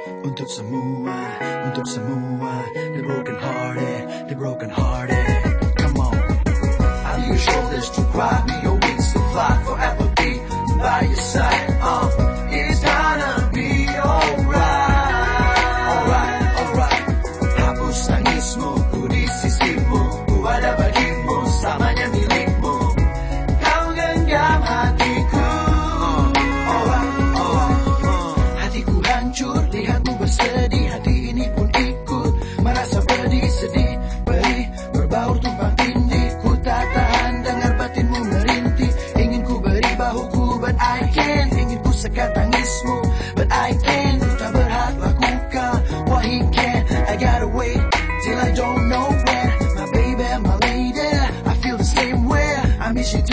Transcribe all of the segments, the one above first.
Untuk semua, untuk semua The broken hearted, the broken hearted Come on I your shoulders to cry Me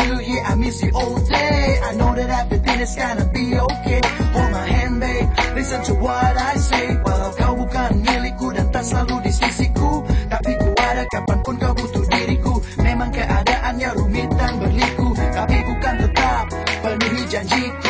you yeah I miss you. All day I know that everything is gonna be okay. Hold my hand babe. Listen to what I say. Walau kau bukan milikku Dan tak selalu di sisiku Tapi ku ada kapan pun kau butuh diriku Memang keadaannya rumit dan berliku Tapi bukan tetap penuhi janjiku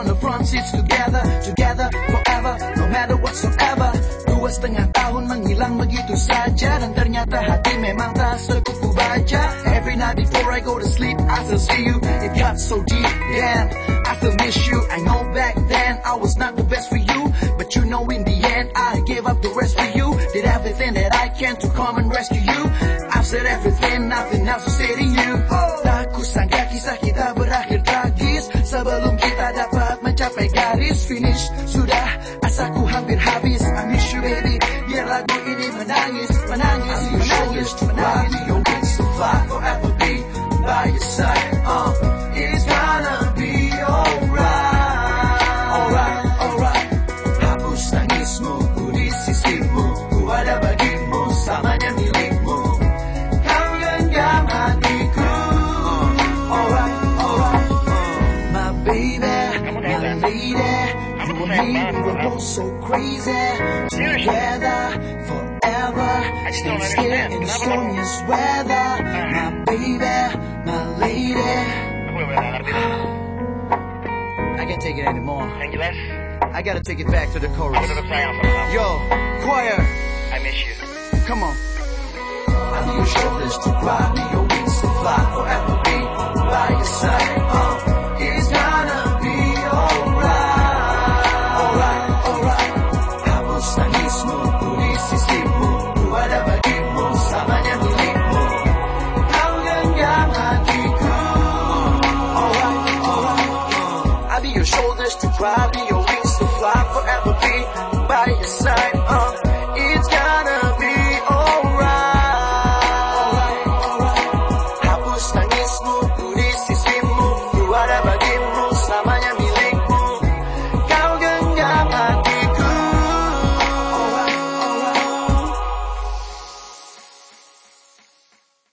on the front seats together Together forever No matter whatsoever. Dua setengah tahun menghilang begitu saja Dan ternyata hati memang tak sekuku baca. Every night before I go to sleep I still see you. It got so deep, damn I still miss you. I know back then I was not the best for you But you know in the end I gave up the rest for you. Did everything that I can to come and rescue you. I've said everything, nothing else to say to you. Oh. Tak kusangka kisah kita berakhir tragis. Sebelum mencapai garis finish Sudah asaku hampir habis. I miss you baby. Biar lagu ini menangis Menangis, menangis, menangis. Your You and me, we were both so crazy Together, forever. Stay here in the stormiest weather. My baby, my lady. Aku bener-bener ngerti deh. I can't take it anymore. I gotta take it back to the chorus. Tetap sayang sama kamu. Yo, choir, I miss you. come on. I need your shoulders to cry, need Robbie.